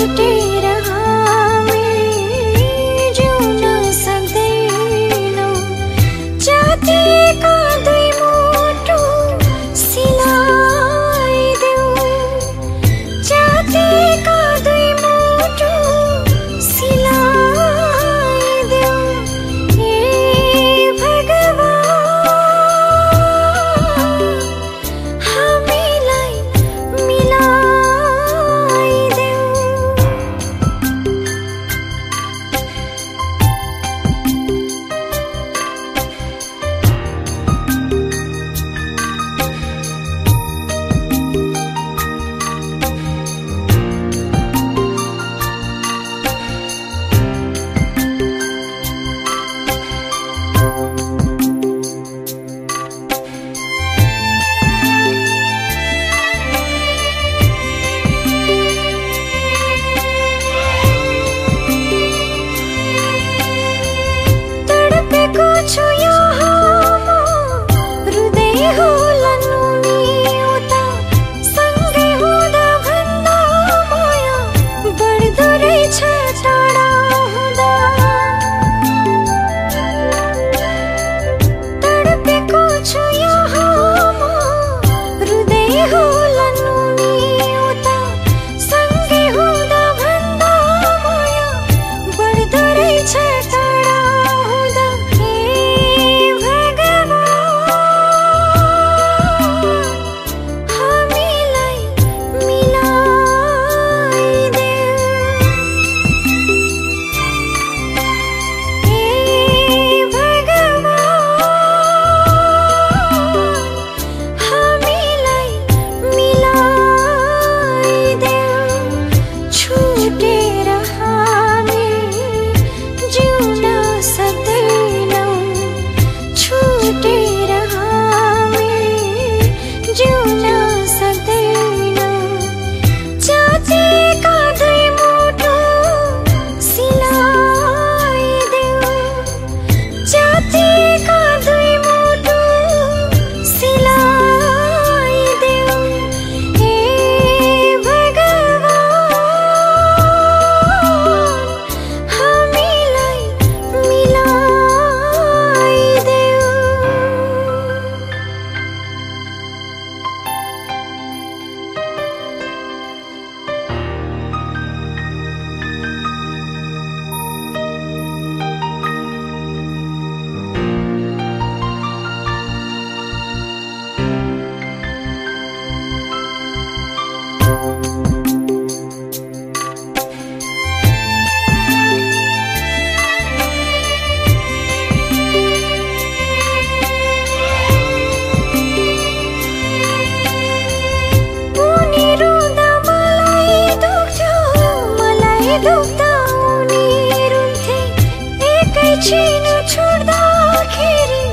you दुख्दा उनी रुन्थे एकैछिन छोड्दाखेरि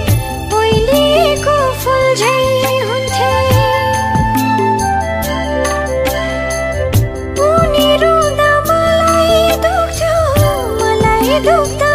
ओइलिएको फुल झै हुन्थे उनी रुँदा मलाई दुख्थ्यो मलाई दुख्दा